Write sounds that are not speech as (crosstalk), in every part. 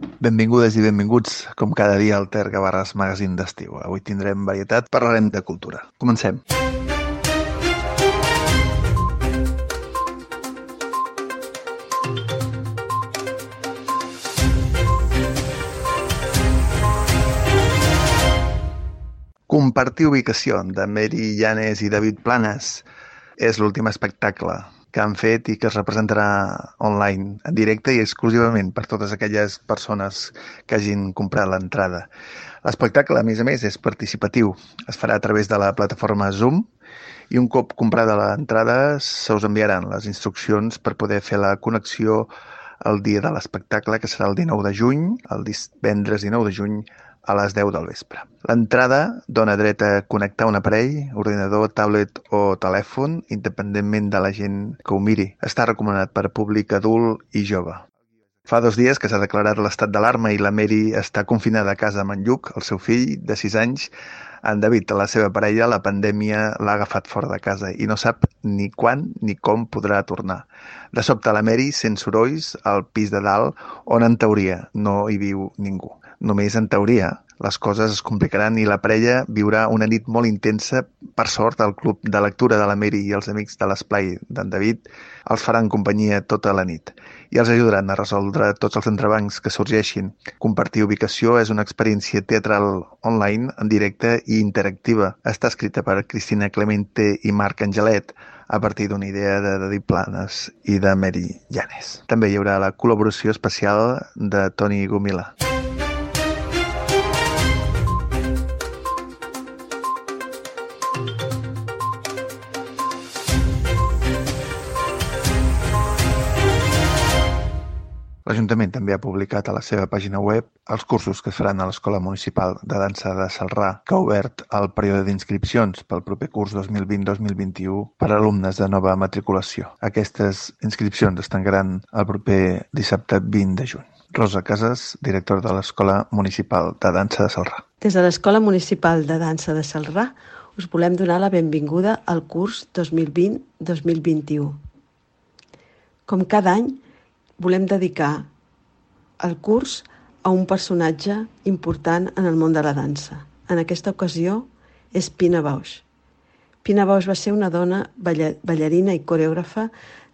Benvingudes i benvinguts, com cada dia, al Ter Gavarres Magazine d'estiu. Avui tindrem varietat, parlarem de cultura. Comencem. Compartir ubicació de Mary Llanes i David Planes és l'últim espectacle que han fet i que es representarà online, en directe i exclusivament per totes aquelles persones que hagin comprat l'entrada. L'espectacle, a més a més, és participatiu. Es farà a través de la plataforma Zoom i un cop comprada l'entrada se us enviaran les instruccions per poder fer la connexió el dia de l'espectacle, que serà el 19 de juny, el divendres 19 de juny, a les 10 del vespre. L'entrada dona dret a connectar un aparell, ordinador, tablet o telèfon, independentment de la gent que ho miri. Està recomanat per públic adult i jove. Fa dos dies que s'ha declarat l'estat d'alarma i la Mary està confinada a casa amb en Lluc, el seu fill, de 6 anys. En David, la seva parella, la pandèmia l'ha agafat fora de casa i no sap ni quan ni com podrà tornar. De sobte, la Mary sent sorolls al pis de dalt, on en teoria no hi viu ningú. Només en teoria, les coses es complicaran i la parella viurà una nit molt intensa. Per sort, el club de lectura de la Mary i els amics de l'esplai d'en David els faran companyia tota la nit i els ajudaran a resoldre tots els entrebancs que sorgeixin. Compartir ubicació és una experiència teatral online, en directe i interactiva. Està escrita per Cristina Clemente i Marc Angelet a partir d'una idea de David Planes i de Mary Llanes. També hi haurà la col·laboració especial de Toni Gomila. L'Ajuntament també ha publicat a la seva pàgina web els cursos que es faran a l'Escola Municipal de Dansa de Salrà, que ha obert el període d'inscripcions pel proper curs 2020-2021 per a alumnes de nova matriculació. Aquestes inscripcions es tancaran el proper dissabte 20 de juny. Rosa Casas, directora de l'Escola Municipal de Dansa de Salrà. Des de l'Escola Municipal de Dansa de Salrà us volem donar la benvinguda al curs 2020-2021. Com cada any, volem dedicar el curs a un personatge important en el món de la dansa. En aquesta ocasió és Pina Bausch. Pina Bausch va ser una dona ballarina i coreògrafa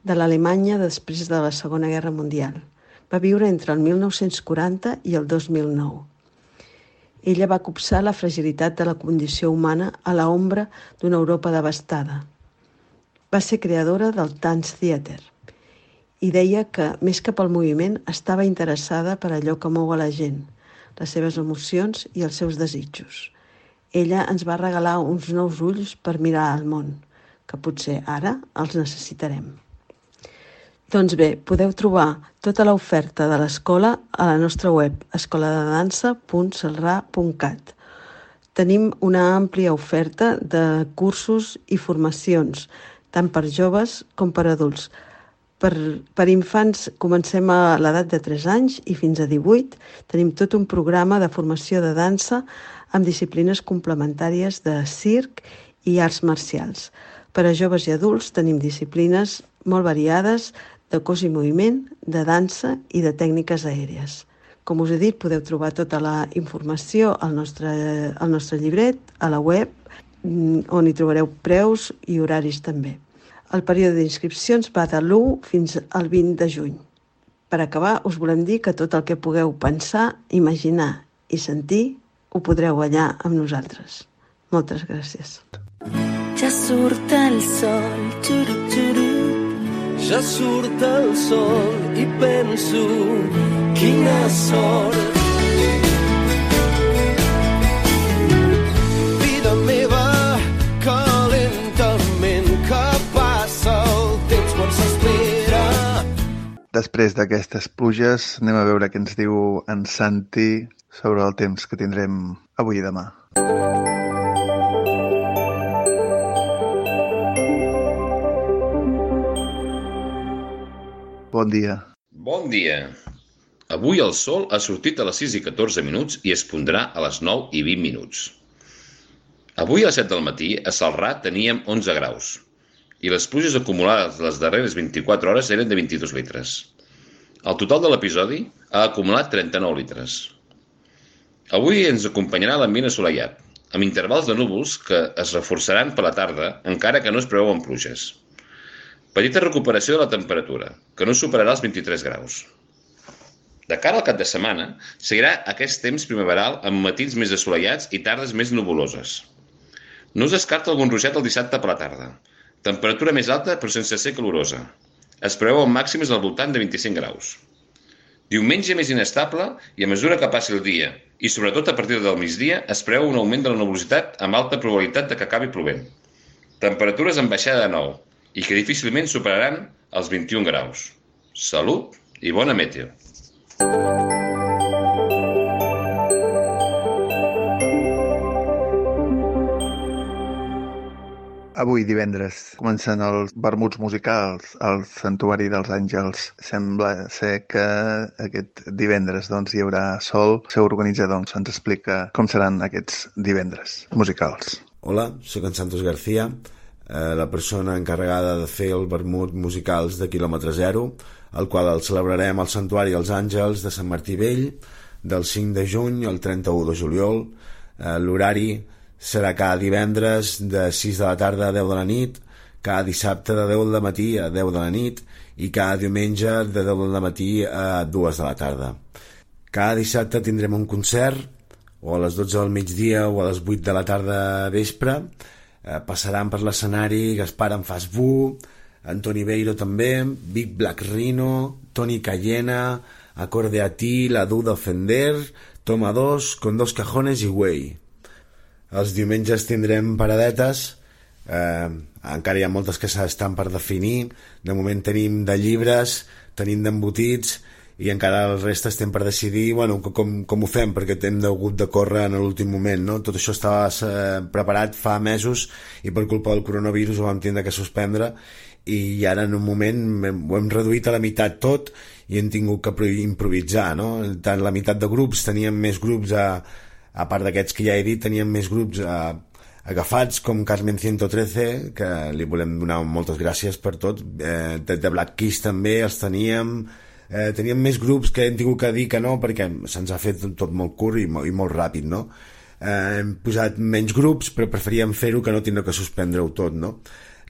de l'Alemanya després de la Segona Guerra Mundial. Va viure entre el 1940 i el 2009. Ella va copsar la fragilitat de la condició humana a la ombra d'una Europa devastada. Va ser creadora del Dance Theater – i deia que, més que pel moviment, estava interessada per allò que mou a la gent, les seves emocions i els seus desitjos. Ella ens va regalar uns nous ulls per mirar al món, que potser ara els necessitarem. Doncs bé, podeu trobar tota l'oferta de l'escola a la nostra web escoladedansa.salrà.cat. Tenim una àmplia oferta de cursos i formacions, tant per joves com per adults, per, per infants comencem a l'edat de 3 anys i fins a 18 tenim tot un programa de formació de dansa amb disciplines complementàries de circ i arts marcials. Per a joves i adults tenim disciplines molt variades de cos i moviment, de dansa i de tècniques aèries. Com us he dit, podeu trobar tota la informació al nostre, al nostre llibret, a la web, mm, on hi trobareu preus i horaris també. El període d'inscripcions va de l'1 fins al 20 de juny. Per acabar, us volem dir que tot el que pugueu pensar, imaginar i sentir ho podreu allà amb nosaltres. Moltes gràcies. Ja surt el sol, xuru, xuru. Ja surt el sol i penso quina sort Després d'aquestes pluges, anem a veure què ens diu en Santi sobre el temps que tindrem avui i demà. Bon dia. Bon dia. Avui el sol ha sortit a les 6 i 14 minuts i es pondrà a les 9 i 20 minuts. Avui a les 7 del matí a Salrà teníem 11 graus i les pluges acumulades les darreres 24 hores eren de 22 litres. El total de l'episodi ha acumulat 39 litres. Avui ens acompanyarà l'ambient assolellat, amb intervals de núvols que es reforçaran per la tarda, encara que no es preveuen pluges. Petita recuperació de la temperatura, que no superarà els 23 graus. De cara al cap de setmana, seguirà aquest temps primaveral amb matins més assolellats i tardes més nuvoloses. No es descarta algun ruixat el dissabte per la tarda. Temperatura més alta però sense ser calorosa. Es preveuen màximes al voltant de 25 graus. Diumenge més inestable i a mesura que passi el dia, i sobretot a partir del migdia, es preveu un augment de la nebulositat amb alta probabilitat de que acabi plovent. Temperatures en baixada de nou i que difícilment superaran els 21 graus. Salut i bona meteo! Avui, divendres, comencen els vermuts musicals al Santuari dels Àngels. Sembla ser que aquest divendres doncs, hi haurà sol. El seu organitzador ens explica com seran aquests divendres musicals. Hola, sóc en Santos García, eh, la persona encarregada de fer el vermut musicals de quilòmetre zero, el qual el celebrarem al Santuari dels Àngels de Sant Martí Vell del 5 de juny al 31 de juliol. Eh, L'horari serà cada divendres de 6 de la tarda a 10 de la nit, cada dissabte de 10 de matí a 10 de la nit i cada diumenge de 10 de matí a 2 de la tarda. Cada dissabte tindrem un concert, o a les 12 del migdia o a les 8 de la tarda vespre. Eh, passaran per l'escenari Gaspar en Fasbú, Antoni Beiro també, Big Black Rhino, Toni Cayena, Acorde a ti, La Duda Fender, Toma 2, Con dos cajones i Way. Els diumenges tindrem paradetes, eh, encara hi ha moltes que s'estan per definir, de moment tenim de llibres, tenim d'embotits, i encara el reste estem per decidir bueno, com, com ho fem, perquè hem hagut de córrer en l'últim moment. No? Tot això estava eh, preparat fa mesos i per culpa del coronavirus ho vam tindre que suspendre i ara en un moment ho hem reduït a la meitat tot i hem tingut que improvisar. No? Tant la meitat de grups, teníem més grups a, a part d'aquests que ja he dit, teníem més grups eh, agafats com Carmen 113, que li volem donar moltes gràcies per tot, eh, de, de Black Kiss també els teníem, eh, teníem més grups que hem tingut que dir que no perquè se'ns ha fet tot molt curt i, molt, i molt ràpid, no? Eh, hem posat menys grups, però preferíem fer-ho que no tindre que suspendre-ho tot, no?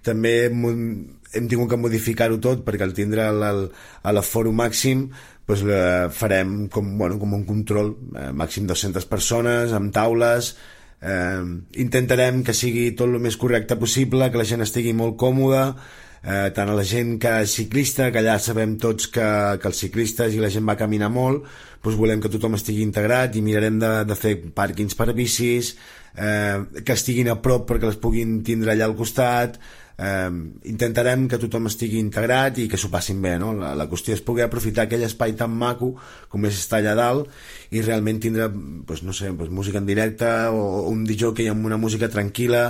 També hem tingut que modificar-ho tot perquè al tindre l'aforo màxim pues, eh, farem com, bueno, com un control eh, màxim 200 persones amb taules. Eh, intentarem que sigui tot el més correcte possible que la gent estigui molt còmoda eh, tant a la gent que és ciclista que allà sabem tots que, que els ciclistes i la gent va caminar molt doncs volem que tothom estigui integrat i mirarem de, de fer pàrquings per bicis eh, que estiguin a prop perquè les puguin tindre allà al costat eh, intentarem que tothom estigui integrat i que s'ho passin bé no? la, la qüestió és poder aprofitar aquell espai tan maco com és estar allà dalt i realment tindre pues, no sé, pues, música en directe o un DJ amb una música tranquil·la.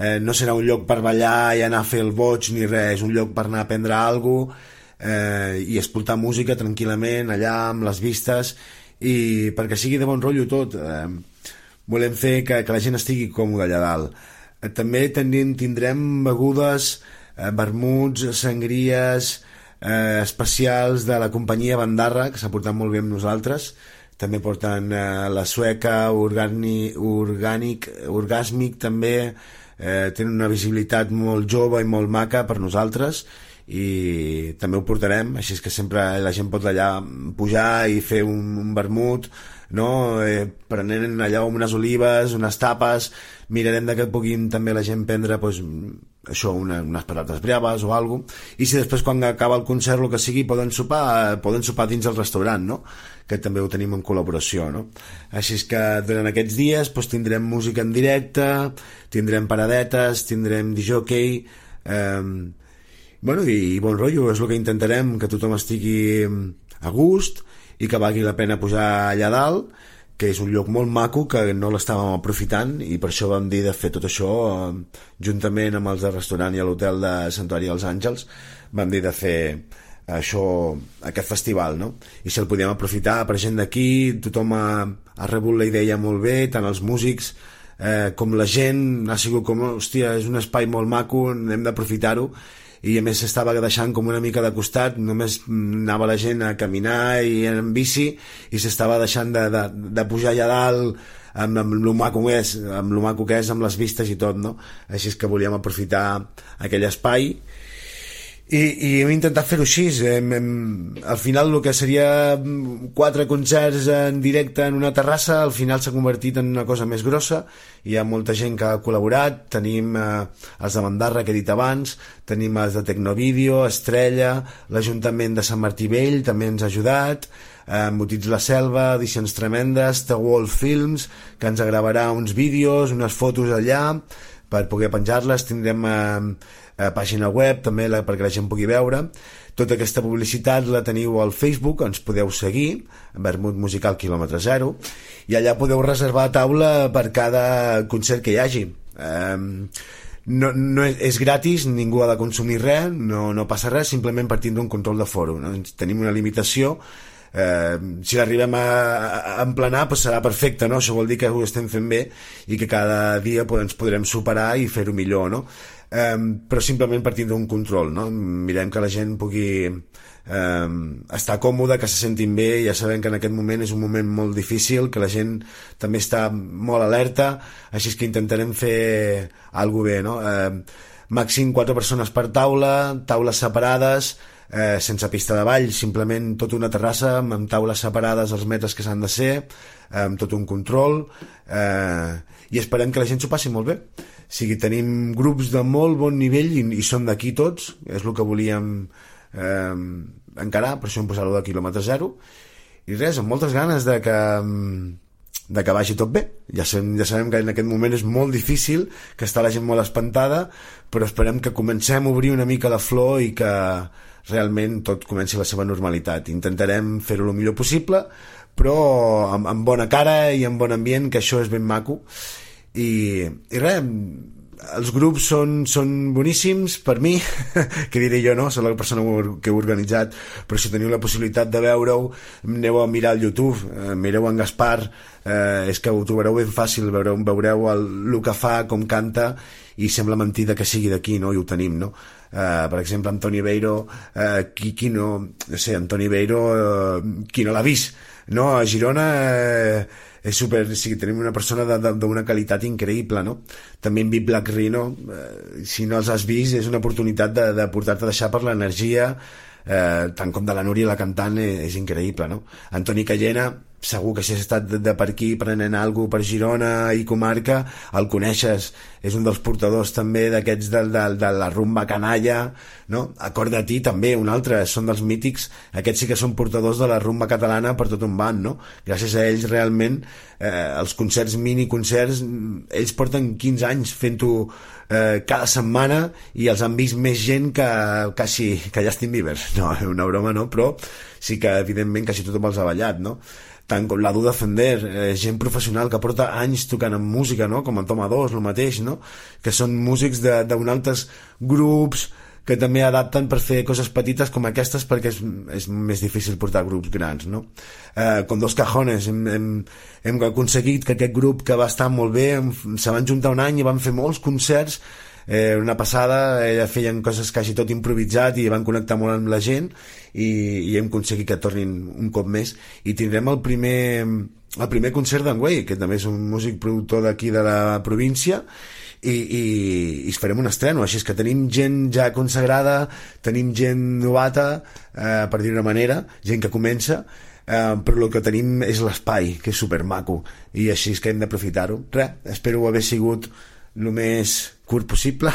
Eh, no serà un lloc per ballar i anar a fer el boig ni res, és un lloc per anar a aprendre alguna cosa eh, i escoltar música tranquil·lament allà amb les vistes i perquè sigui de bon rotllo tot eh, volem fer que, que la gent estigui còmoda allà dalt també tenim, tindrem begudes, eh, vermuts, sangries eh, especials de la companyia Bandarra, que s'ha portat molt bé amb nosaltres. També porten eh, la sueca, organi, orgànic, orgàsmic, també eh, tenen una visibilitat molt jove i molt maca per nosaltres i també ho portarem, així és que sempre la gent pot allà pujar i fer un, un vermut, no? eh, prenent allà unes olives, unes tapes, mirarem que puguin també la gent prendre pues, això, una, unes patates braves o alguna i si després quan acaba el concert el que sigui poden sopar, eh, poden sopar dins el restaurant, no? que també ho tenim en col·laboració. No? Així és que durant aquests dies pues, tindrem música en directe, tindrem paradetes, tindrem disjockey, eh, bueno, i, i bon rotllo, és el que intentarem, que tothom estigui a gust i que valgui la pena pujar allà dalt, que és un lloc molt maco que no l'estàvem aprofitant i per això vam dir de fer tot això eh, juntament amb els de restaurant i l'hotel de Santuari dels Àngels vam dir de fer això, aquest festival, no? I si el podíem aprofitar per gent d'aquí, tothom ha, ha rebut la idea molt bé, tant els músics eh, com la gent ha sigut com, hòstia, és un espai molt maco, hem d'aprofitar-ho i a més s'estava deixant com una mica de costat, només anava la gent a caminar i en bici i s'estava deixant de, de, de pujar allà dalt amb, amb lo maco que és, amb lo maco que és, amb les vistes i tot, no? Així és que volíem aprofitar aquell espai i, i hem intentat fer-ho així hem, hem, al final el que seria quatre concerts en directe en una terrassa al final s'ha convertit en una cosa més grossa. Hi ha molta gent que ha col·laborat tenim eh, els de Mandarra que he dit abans tenim els de Tecnovídeo Estrella, l'Ajuntament de Sant Martí Vell també ens ha ajudat eh, Embotits la Selva, Edicions Tremendes The Wall Films, que ens gravarà uns vídeos, unes fotos allà per poder penjar-les tindrem eh, eh, pàgina web també la, perquè la gent pugui veure tota aquesta publicitat la teniu al Facebook ens podeu seguir Vermut Musical quilòmetre zero i allà podeu reservar taula per cada concert que hi hagi eh, no, no és, és gratis, ningú ha de consumir res, no, no passa res, simplement partint d'un control de foro. No? Tenim una limitació, eh, si l'arribem a, a emplenar pues serà perfecte, no? això vol dir que ho estem fent bé i que cada dia pues, ens podrem superar i fer-ho millor no? um, però simplement partint d'un control no? mirem que la gent pugui um, estar còmoda, que se sentin bé ja sabem que en aquest moment és un moment molt difícil que la gent també està molt alerta així que intentarem fer alguna bé no? Um, màxim quatre persones per taula taules separades eh, sense pista de ball, simplement tota una terrassa amb, amb taules separades els metres que s'han de ser, eh, amb tot un control eh, i esperem que la gent s'ho passi molt bé o sigui, tenim grups de molt bon nivell i, i som d'aquí tots, és el que volíem eh, encarar, per això hem posat de quilòmetre zero, i res, amb moltes ganes de que, de que vagi tot bé. Ja sabem, ja sabem que en aquest moment és molt difícil, que està la gent molt espantada, però esperem que comencem a obrir una mica la flor i que realment tot comenci la seva normalitat. Intentarem fer-ho el millor possible, però amb, amb bona cara i amb bon ambient, que això és ben maco i, i res, els grups són, són boníssims per mi, (laughs) que diré jo no, soc la persona que he organitzat però si teniu la possibilitat de veure-ho aneu a mirar al YouTube eh, mireu en Gaspar eh, és que ho trobareu ben fàcil veureu, veureu el, el que fa, com canta i sembla mentida que sigui d'aquí no? i ho tenim no? Uh, per exemple Antoni Beiro uh, qui, qui no, no sé, Antoni Beiro uh, qui no l'ha vist no? a Girona uh, és super, sí, tenim una persona d'una qualitat increïble, no? També en Black Rhino, eh, si no els has vist, és una oportunitat de, de portar-te a deixar per l'energia, eh, tant com de la Núria, la cantant, és, és increïble, no? Antoni Cayena, segur que si has estat de, per aquí prenent alguna per Girona i comarca, el coneixes, és un dels portadors també d'aquests de, de, de la rumba canalla, no? Acord de ti també, un altre, són dels mítics, aquests sí que són portadors de la rumba catalana per tot un banc, no? Gràcies a ells realment eh, els concerts, mini concerts, ells porten 15 anys fent-ho eh, cada setmana i els han vist més gent que quasi que Justin Bieber. No, (laughs) una broma no, però sí que evidentment quasi tothom els ha ballat, no? Tant com la Duda Fender, eh, gent professional que porta anys tocant amb música, no? com en Toma 2, el mateix, no? que són músics d'un altres grups que també adapten per fer coses petites com aquestes perquè és, és més difícil portar grups grans no? eh, com dos cajones hem, hem, hem aconseguit que aquest grup que va estar molt bé se van juntar un any i van fer molts concerts eh, una passada, ella feien coses quasi tot improvisat i van connectar molt amb la gent i, i hem aconseguit que tornin un cop més. I tindrem el primer el primer concert d'en Way, que també és un músic productor d'aquí de la província i, i, i farem un estreno. Així és que tenim gent ja consagrada tenim gent novata eh, per dir una manera, gent que comença eh, però el que tenim és l'espai que és supermaco. I així és que hem d'aprofitar-ho. Res, espero haver sigut el més curt possible.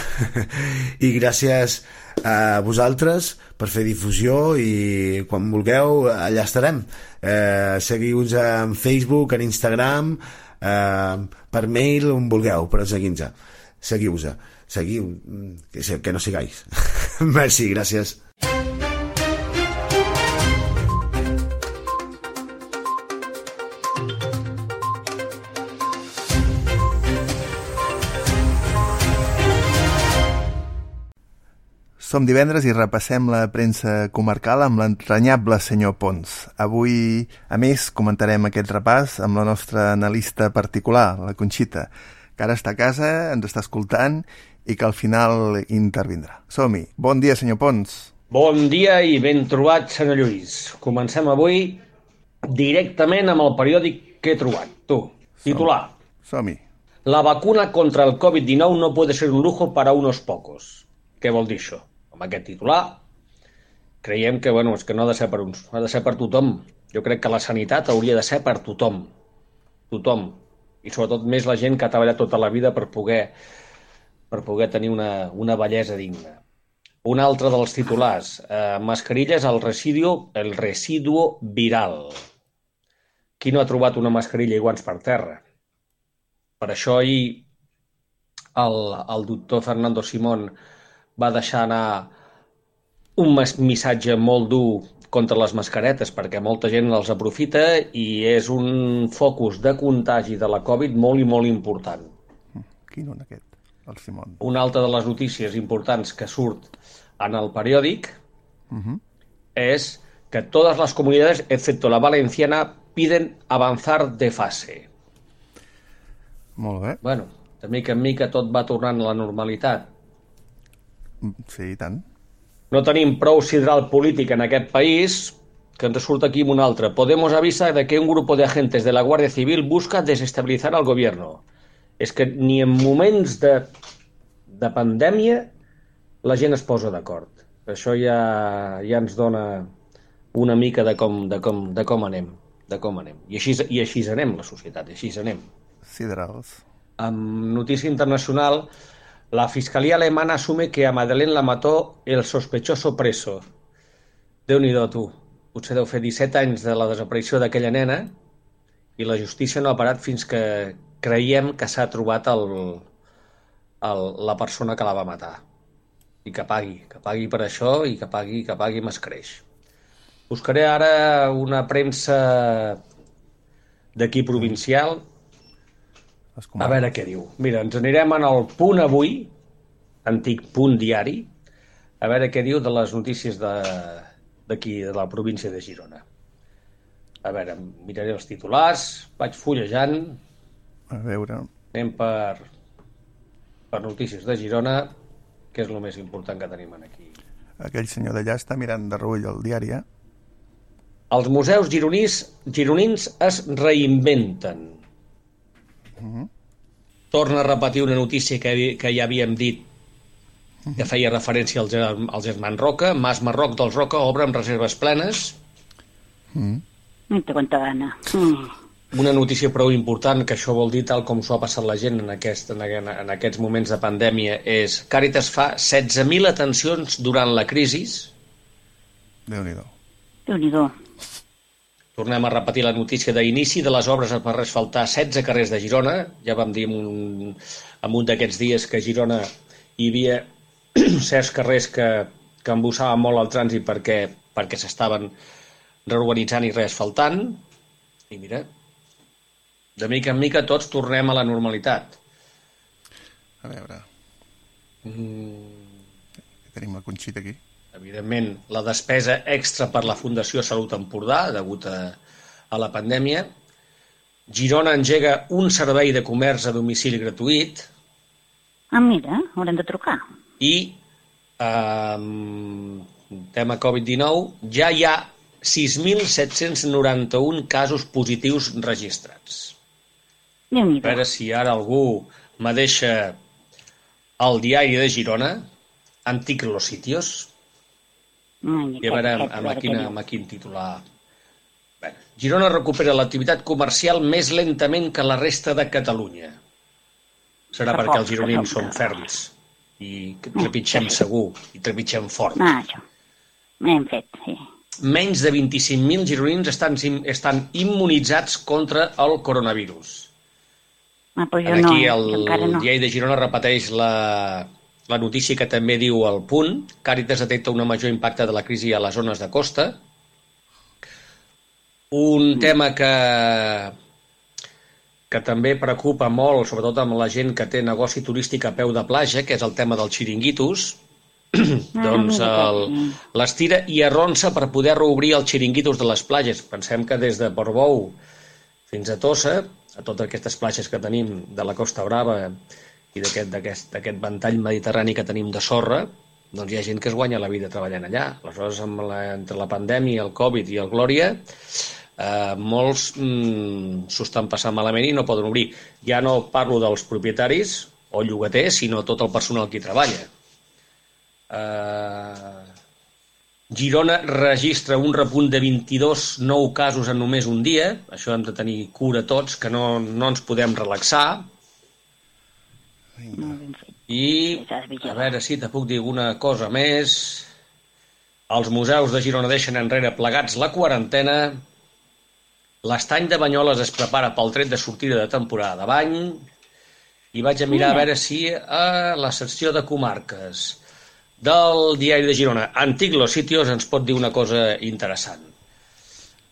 (laughs) I gràcies a vosaltres per fer difusió i quan vulgueu allà estarem. Eh, seguiu-nos en Facebook en Instagram eh, per mail on vulgueu però seguiu-nos. Seguiu-nos. Seguiu, que, no sigais. (laughs) Merci, gràcies Som divendres i repassem la premsa comarcal amb l'entranyable senyor Pons. Avui, a més, comentarem aquest repàs amb la nostra analista particular, la Conxita, que ara està a casa, ens està escoltant i que al final intervindrà. Som-hi. Bon dia, senyor Pons. Bon dia i ben trobat, senyor Lluís. Comencem avui directament amb el periòdic que he trobat. Tu, titular. Som-hi. La vacuna contra el COVID-19 no puede ser un lujo para unos pocos. Què vol dir això? Amb aquest titular creiem que, bueno, és que no ha de ser per uns, ha de ser per tothom. Jo crec que la sanitat hauria de ser per tothom. Tothom. I sobretot més la gent que ha treballat tota la vida per poder, per poder tenir una, una bellesa digna. Un altre dels titulars. Eh, mascarilles al residu, el residuo viral. Qui no ha trobat una mascarilla i guants per terra? Per això ahir el, el doctor Fernando Simón va deixar anar un missatge molt dur contra les mascaretes perquè molta gent els aprofita i és un focus de contagi de la Covid molt i molt important. Quin on aquest? El Simón. Una altra de les notícies importants que surt en el periòdic Mhm. es que todas las comunidades, excepto la valenciana, piden avanzar de fase. Molt bé. Bueno, de mica en mica tot va tornant a la normalitat. Sí, i tant. No tenim prou sidral polític en aquest país que ens surt aquí amb un altre. Podemos avisa de que un grupo de agentes de la Guardia Civil busca desestabilizar al gobierno. És que ni en moments de, de pandèmia la gent es posa d'acord. Això ja, ja ens dona una mica de com, de com, de com anem. De com anem. I així, I així anem, la societat, i així anem. Siderals. Amb notícia internacional, la Fiscalía alemana asume que a Madeleine la mató el sospechoso preso. Déu-n'hi-do, tu. Potser deu fer 17 anys de la desaparició d'aquella nena i la justícia no ha parat fins que creiem que s'ha trobat el, el, la persona que la va matar. I que pagui, que pagui per això i que pagui, que pagui m'escreix. Buscaré ara una premsa d'aquí provincial Les a comarques. veure què diu. Mira, ens anirem en el punt avui, antic punt diari, a veure què diu de les notícies de- d'aquí, de, de la província de Girona. A veure, miraré els titulars, vaig fullejant, A veure... anem per, per notícies de Girona, que és el més important que tenim aquí. Aquell senyor d'allà està mirant de reull el diari, eh? Els museus gironins, gironins es reinventen. Torna a repetir una notícia que, que ja havíem dit que feia referència als, als germans Roca. Mas Marroc dels Roca obre amb reserves plenes. No té quanta gana. Mm. Una notícia prou important, que això vol dir, tal com s'ho ha passat la gent en, aquest, en, en, en aquests moments de pandèmia, és Càritas fa 16.000 atencions durant la crisi. Déu-n'hi-do. Déu-n'hi-do. Tornem a repetir la notícia d'inici de les obres per asfaltar 16 carrers de Girona. Ja vam dir en un, en un d'aquests dies que a Girona hi havia (clears throat) certs carrers que, que embossaven molt el trànsit perquè, perquè s'estaven reorganitzant i reasfaltant. I mira, de mica en mica tots tornem a la normalitat. A veure... Mm, Tenim la Conxita aquí. Evidentment, la despesa extra per la Fundació Salut Empordà, degut a, a la pandèmia. Girona engega un servei de comerç a domicili gratuït Ah, mira, haurem de trucar. i, eh, tema Covid-19, ja hi ha 6.791 casos positius registrats. A veure si ara algú me deixa el diari de Girona, Antic Los Sitios, Ai, I a veure amb, amb, quina, amb quin titular... Bé, Girona recupera l'activitat comercial més lentament que la resta de Catalunya. Serà Que perquè els gironins són ferms i trepitgem segur i trepitgem fort. Ah, això. Hem fet, sí. Menys de 25.000 gironins estan, estan immunitzats contra el coronavirus. Ah, però jo no, aquí jo el no. diari de Girona repeteix la, la notícia que també diu el punt. Càritas detecta un major impacte de la crisi a les zones de costa. Un tema que, que també preocupa molt, sobretot amb la gent que té negoci turístic a peu de platja, que és el tema dels xiringuitos. (clears throat) doncs mira, el, sí. l'estira i arronsa per poder reobrir els xiringuitos de les platges. Pensem que des de Portbou fins a Tossa, a totes aquestes platges que tenim de la Costa Brava i d'aquest d'aquest aquest ventall mediterrani que tenim de sorra, doncs hi ha gent que es guanya la vida treballant allà. Aleshores, amb la, entre la pandèmia, el Covid i el Glòria, eh, molts mm, s'ho estan passant malament i no poden obrir. Ja no parlo dels propietaris o llogaters, sinó tot el personal que hi treballa. Eh, Girona registra un repunt de 22 nou casos en només un dia. Això hem de tenir cura tots, que no, no ens podem relaxar. I, a veure si te puc dir alguna cosa més. Els museus de Girona deixen enrere plegats la quarantena. L'estany de Banyoles es prepara pel tret de sortida de temporada de bany. I vaig a mirar a veure si a la secció de comarques del diari de Girona, Antic Los Sitios, ens pot dir una cosa interessant.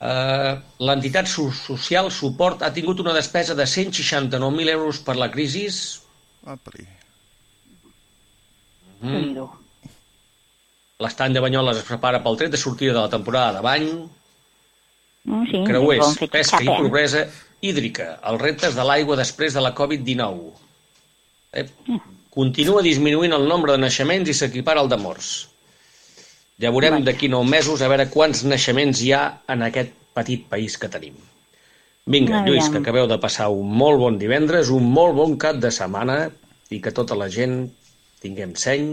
Uh, L'entitat social Suport ha tingut una despesa de 169.000 euros per la crisi. Apri. Mm. L'estany de Banyoles es prepara pel tret de sortida de la temporada de bany. Mm, sí, Creuers, bon pesca i pobresa hídrica. Els reptes de l'aigua després de la Covid-19. Eh? Continua disminuint el nombre de naixements i s'equipara al de morts. Ja veurem d'aquí nou mesos a veure quants naixements hi ha en aquest petit país que tenim. Vinga, Aviam. Lluís, que acabeu de passar un molt bon divendres, un molt bon cap de setmana i que tota la gent tinguem seny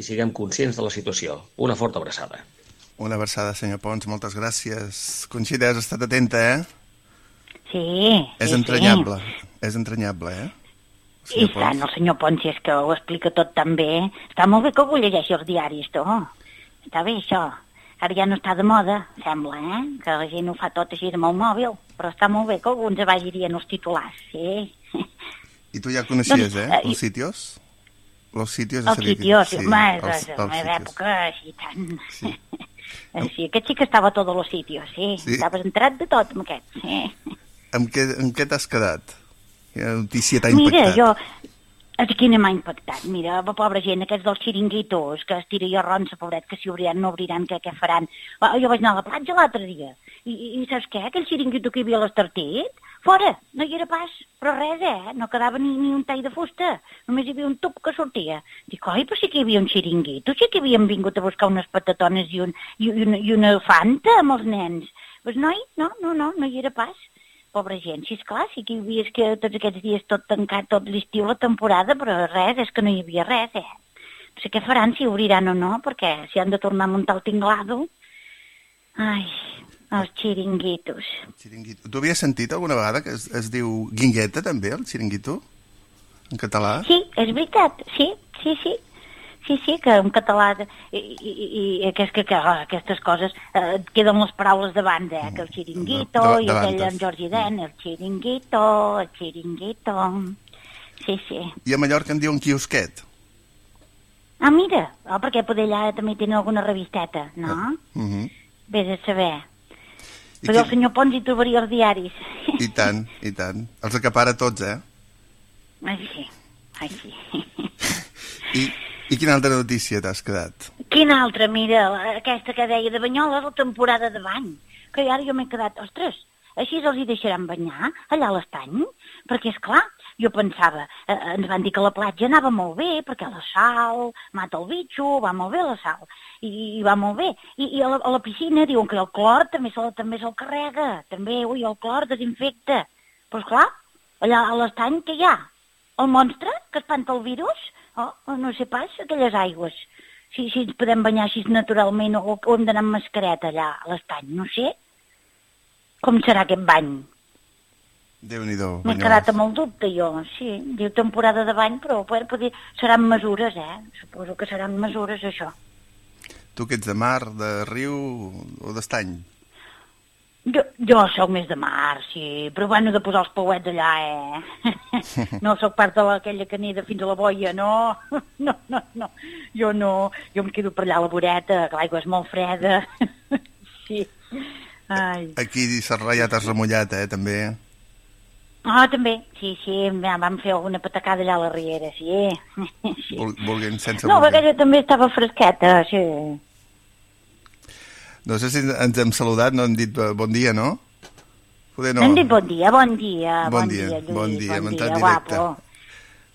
i siguem conscients de la situació. Una forta abraçada. Una versada, senyor Pons, moltes gràcies. Conxita, has estat atenta, eh? Sí, És sí, entranyable, és entranyable, eh? Sí. I tant, el senyor Pons, si és que ho explica tot tan bé. Està molt bé que ho llegeixi els diaris, tu. Està bé, això. Ara ja no està de moda, sembla, eh? Que la gent ho fa tot així amb el mòbil. Però està molt bé que alguns vagi dient els titulars, sí. I tu ja coneixies, Doncs, eh? eh, Els sitios? Los sitios... Els sitios, sí, home, els- és de la els meva època, així tant. Sí. (laughs) sí, aquest sí que estava a tots els sitios, sí. Sí. Estaves entrat de tot amb aquest, sí. Amb què, amb què t'has quedat? Quina notícia t'ha Mira, impactat? jo... És quina m'ha impactat. Mira, la pobra gent, aquests dels xiringuitos, que es tira i arronsa, pobret, que si obriran, no obriran, què, què faran. Ah, Jo vaig anar a la platja l'altre dia, i, i, saps què? Aquell xiringuito que hi havia a l'Estartit, fora, no hi era pas, però res, eh? No quedava ni, ni un tall de fusta, només hi havia un tub que sortia. Dic, oi, però sí que hi havia un xiringuito, sí que havíem vingut a buscar unes patatones i, un, i, i, una, i una fanta amb els nens. Doncs noi, no, no, no, no hi era pas pobra gent, sí, esclar, sí que hi havia que tots aquests dies tot tancat, tot l'estiu, la temporada, però res, és que no hi havia res, eh? No sé què faran, si obriran o no, perquè si han de tornar a muntar el tinglado... Ai, els xiringuitos. Xiringuito. Tu havies sentit alguna vegada que es, es diu guingueta, també, el xiringuito? En català? Sí, és veritat, sí, sí, sí. Sí, sí, que en català i, i, i, i que, que, que ah, aquestes coses eh, queden les paraules de banda, eh? que el xiringuito De- de- i aquell amb Jordi Den, el xiringuito, el xiringuito... Sí, sí. I a Mallorca en diuen quiosquet. Ah, mira, oh, perquè poder allà també tenen alguna revisteta, no? Uh -huh. Vés a saber. I, Però el qui... senyor Pons hi trobaria els diaris. I tant, i tant. Els acapara tots, eh? Ai, sí, ai, sí. I, i quina altra notícia t'has quedat? Quina altra, mira, aquesta que deia de Banyoles, la temporada de bany. Que ara jo m'he quedat, ostres, així els hi deixaran banyar allà a l'estany? Perquè, és clar, jo pensava, eh, ens van dir que la platja anava molt bé, perquè la sal mata el bitxo, va molt bé la sal, i, i va molt bé. I, i a, la, a la piscina diuen que el clor també se'l també se'l carrega, també, ui, el clor desinfecta. Però, esclar, allà a l'estany què hi ha? El monstre que espanta el virus? Oh, oh, no sé pas, aquelles aigües. Si, si ens podem banyar així naturalment o, o hem d'anar amb mascareta allà a l'estany, no sé. Com serà aquest bany? Déu-n'hi-do, M'he quedat amb el dubte, jo. Sí, diu temporada de bany, però poder, poder, seran mesures, eh? Suposo que seran mesures, això. Tu que ets de mar, de riu o d'estany? Jo, jo sóc més de mar, sí, però bueno, de posar els pauets allà, eh? (laughs) No sóc part de aquella que neda fins a la boia, no, (laughs) no, no, no, jo no, jo em quedo per allà a la voreta, que l'aigua és molt freda, (laughs) sí, ai. Aquí s'ha ratllat, has remullat, eh, també. Ah, també, sí, sí, ja vam fer alguna patacada allà a la riera, sí, sí. Vulguin, sense No, perquè també estava fresqueta, sí. No sé si ens hem saludat, no hem dit eh, bon dia, no? Poder no. Hem dit bon dia, bon dia, Bon bon, dia, dia, Lluís, bon dia, bon dia, directe. guapo.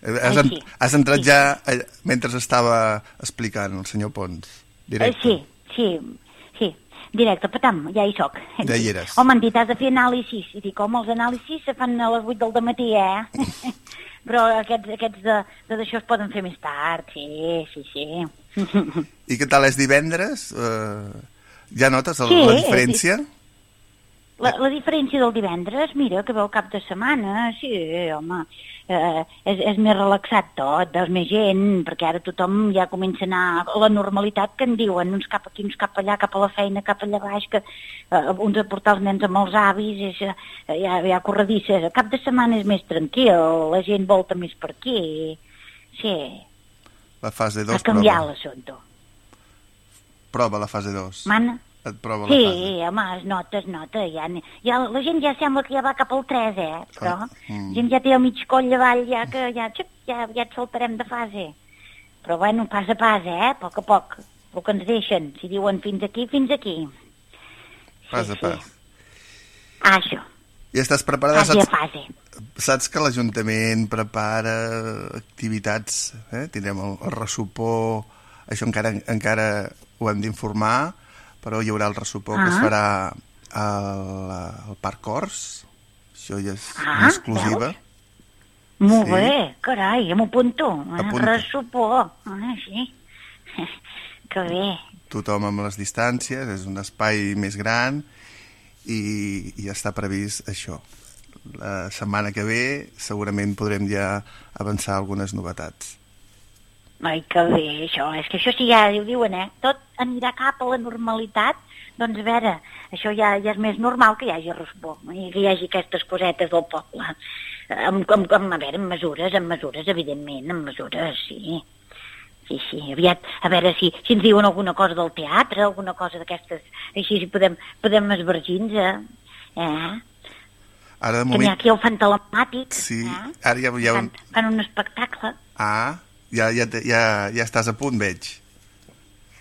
Has, Ai, sí. has entrat Sí, ja eh, mentre estava explicant el senyor Pons. Eh, Directe. sí, sí, sí. Directe, patam, ja hi soc. Ja hi eres. Home, han dit, has de fer anàlisis. I dic, home, els anàlisis se fan a les 8 del matí, eh? (laughs) Però aquests, aquests de, de d'això es poden fer més tard, sí, sí, sí. I què tal és divendres? Eh, ja notes el, Sí, la diferència? La, la diferència del divendres, mira, que veu cap de setmana, sí, home, eh, és, és més relaxat tot, veus més gent, perquè ara tothom ja comença a anar a la normalitat que en diuen, uns cap aquí, uns cap allà, cap a la feina, cap allà baix, que eh, uns a portar els nens amb els avis, és, eh, ja, ja corredisses. Cap de setmana és més tranquil, la gent volta més per aquí, sí, La fase ha 2 canviat prova. l'assumpte. Prova la fase 2. Mana? Et prova la Sí, fase. home, es nota, es nota. Ja, ja, la gent ja sembla que ja va cap al 3, eh? Però Ah, mm. la gent ja té el mig coll avall, ja que ja, xup, ja, ja et saltarem de fase. Però bueno, pas a pas, eh? A poc a poc. El que ens deixen. Si diuen fins aquí, fins aquí. Pas a sí. pas. Ah, això. I estàs preparada? Fase a Saps, fase. saps que l'Ajuntament prepara activitats, eh? tindrem el, el ressupó, això encara, encara ho hem d'informar, però hi haurà el ressupó que es Ah. farà al, al Parc Cors, això ja és Ah, una exclusiva. veus? Molt Sí. bé, carai, ja m'apunto. Eh? Ressupó. Ah, sí. (laughs) que bé. Tothom amb les distàncies, és un espai més gran i, i ja està previst això. La setmana que ve segurament podrem ja avançar algunes novetats. Ai, que bé, això. És que això sí, ja ho diuen, eh? Tot anirà cap a la normalitat. Doncs a veure, això ja, ja és més normal que hi hagi rosbó i que hi hagi aquestes cosetes del poble. Amb, amb, amb, a veure, amb mesures, amb mesures, evidentment, amb mesures, sí. Sí, sí, aviat, a veure si, si ens diuen alguna cosa del teatre, alguna cosa d'aquestes, així si podem, podem esvergir-nos, eh? eh? Ara, de Que n'hi ha moment... aquí el fantalemàtic, Sí, eh? ara ja, ja, Fan, fan un espectacle. ah, ja, ja, ja, ja estàs a punt, veig.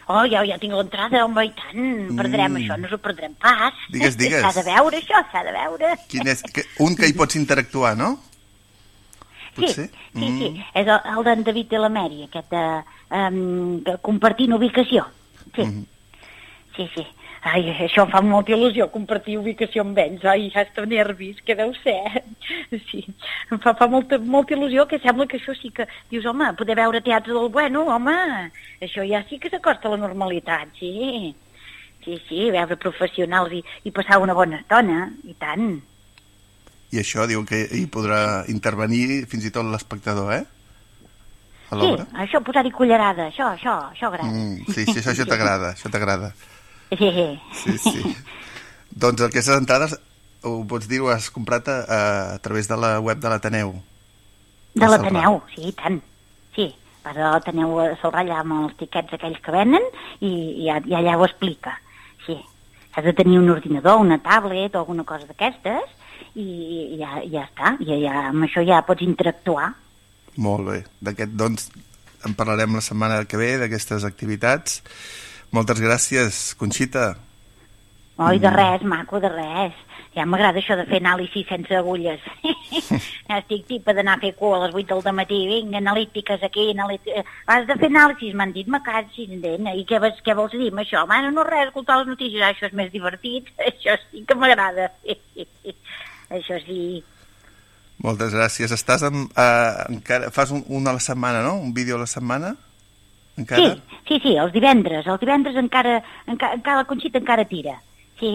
Oh, ja, ja tinc l'entrada, home, i tant. Perdrem Mm. això, no s'ho perdrem pas. Digues, digues. S'ha de veure, això, s'ha de veure. Quin és, que, un que hi pots interactuar, no? Sí, Potser? sí, sí. Mm. És el, el d'en David de la Mèria, aquest de, um, de compartint ubicació. Sí, Mhm. sí, sí. Ai, això em fa molta il·lusió, compartir ubicació amb ells. Ai, ja estic nervis, que deu ser. (laughs) Sí, em fa, fa molta, molta il·lusió, que sembla que això sí que... Dius, home, poder veure teatre del bueno, home, això ja sí que s'acosta a la normalitat, sí. Sí, sí, veure professionals i, i passar una bona estona, i tant. I això diu que hi podrà intervenir fins i tot l'espectador, eh? A Sí, això, posar-hi cullerada, això, això, això agrada. Mm, sí, sí, això, això (laughs) t'agrada, això t'agrada. Sí. Sí, (laughs) doncs aquestes entrades, ho pots dir, ho has comprat a, a, través de la web de l'Ateneu. De l'Ateneu, sí, i tant. Sí, vas a l'Ateneu a Salrà allà amb els tiquets aquells que venen i, i, ja- i allà ho explica. Sí, has de tenir un ordinador, una tablet o alguna cosa d'aquestes i, i ja, ja està. I ja, amb això ja pots interactuar. Molt bé. D'aquest, doncs, en parlarem la setmana que ve, d'aquestes activitats. Moltes gràcies, Conxita. Oi, de res, maco, de res. Ja m'agrada això de fer anàlisi sense agulles. ja (laughs) estic tipa d'anar a fer cua a les 8 del matí. Vinga, analítiques aquí, analítiques... Has de fer anàlisis, m'han dit, me caig, nena. I què, vas, què vols dir amb això? Mare, no res, escoltar les notícies, ah, això és més divertit. (laughs) això sí que m'agrada. (laughs) això sí. Moltes gràcies. Estàs amb, uh, encara, fas un, una a la setmana, no? Un vídeo a la setmana? Encara? Sí, sí, sí, els divendres. Els divendres encara, encara, encara la Conxita encara tira. Sí,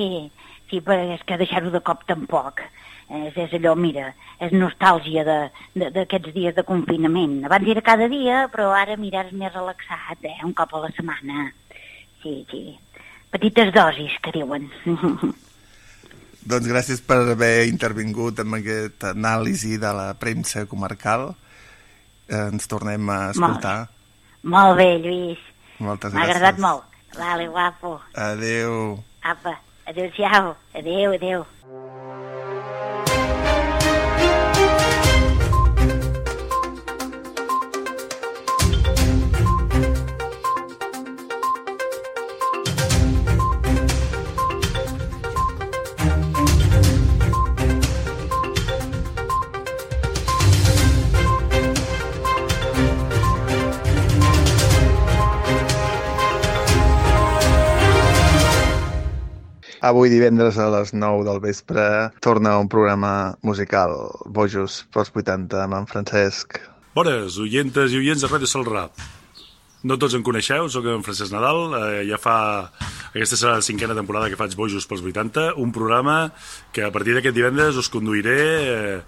sí, però és que deixar-ho de cop tampoc. És, és allò, mira, és nostàlgia d'aquests dies de confinament. Abans era cada dia, però ara, mira, és més relaxat, eh? Un cop a la setmana. Sí, sí. Petites dosis, que diuen. (laughs) Doncs gràcies per haver intervingut amb aquesta anàlisi de la premsa comarcal. Eh, ens tornem a escoltar. molt bé, Lluís. Moltes M'ha gràcies. agradat molt. Vale, guapo. Adéu. Apa, adéu-siau. Adéu, adéu. Avui divendres a les 9 del vespre torna un programa musical, Bojos pels 80, amb en Francesc. Bones, oientes i oients de Ràdio Salrà. No tots em coneixeu, sóc en Francesc Nadal, eh, ja fa... Aquesta serà la cinquena temporada que faig Bojos pels 80, un programa que a partir d'aquest divendres us conduiré eh,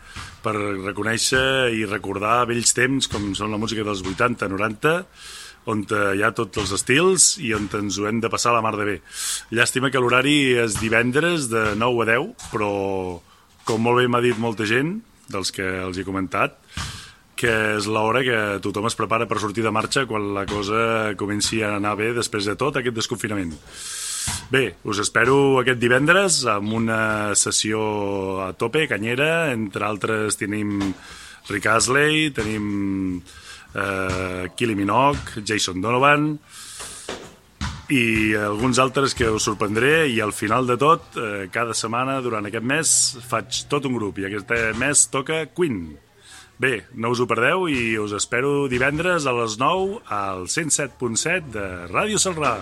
per reconèixer i recordar vells temps com són la música dels 80, 90, on hi ha tots els estils i on ens ho hem de passar la mar de bé. Llàstima que l'horari és divendres de 9 a 10, però com molt bé m'ha dit molta gent, dels que els he comentat, que és l'hora que tothom es prepara per sortir de marxa quan la cosa comenci a anar bé després de tot aquest desconfinament. Bé, us espero aquest divendres amb una sessió a tope, canyera, entre altres tenim Rick Astley, tenim eh, Kylie Minogue, Jason Donovan i alguns altres que us sorprendré i al final de tot, eh, cada setmana durant aquest mes faig tot un grup i aquest mes toca Queen. Bé, no us ho perdeu i us espero divendres a les 9 al 107.7 de Ràdio Salrà.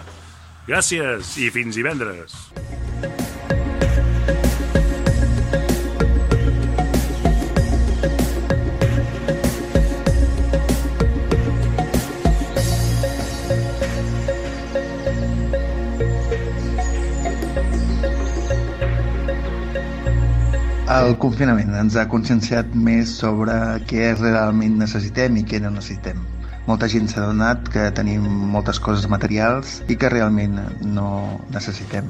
Gràcies i fins divendres. El confinament ens ha conscienciat més sobre què realment necessitem i què no necessitem. Molta gent s'ha donat que tenim moltes coses materials i que realment no necessitem.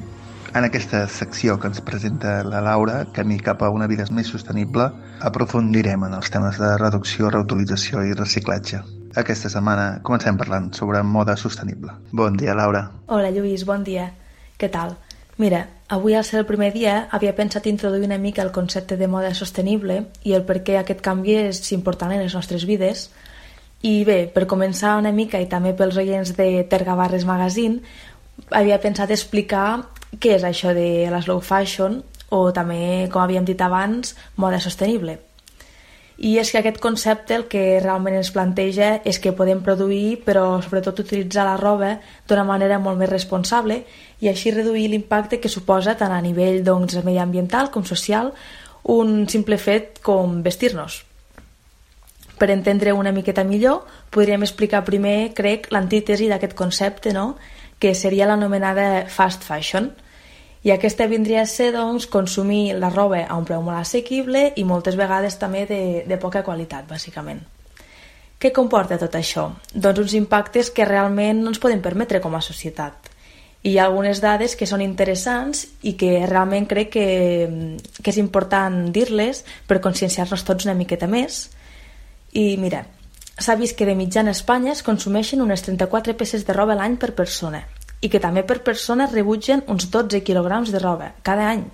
En aquesta secció que ens presenta la Laura, Camí cap a una vida més sostenible, aprofundirem en els temes de reducció, reutilització i reciclatge. Aquesta setmana comencem parlant sobre moda sostenible. Bon dia, Laura. Hola, Lluís, bon dia. Què tal? Mira, avui al ser el primer dia havia pensat introduir una mica el concepte de moda sostenible i el per què aquest canvi és important en les nostres vides. I bé, per començar una mica i també pels oients de Tergabarres Magazine, havia pensat explicar què és això de la slow fashion o també, com havíem dit abans, moda sostenible. I és que aquest concepte el que realment ens planteja és que podem produir, però sobretot utilitzar la roba d'una manera molt més responsable i així reduir l'impacte que suposa tant a nivell doncs, mediambiental com social un simple fet com vestir-nos. Per entendre una miqueta millor, podríem explicar primer, crec, l'antítesi d'aquest concepte, no? que seria l'anomenada fast fashion, i aquesta vindria a ser doncs, consumir la roba a un preu molt assequible i moltes vegades també de, de poca qualitat, bàsicament. Què comporta tot això? Doncs uns impactes que realment no ens podem permetre com a societat. Hi ha algunes dades que són interessants i que realment crec que, que és important dir-les per conscienciar-nos tots una miqueta més. I mira, s'ha vist que de mitjana a Espanya es consumeixen unes 34 peces de roba l'any per persona i que també per persona rebutgen uns 12 quilograms de roba cada any.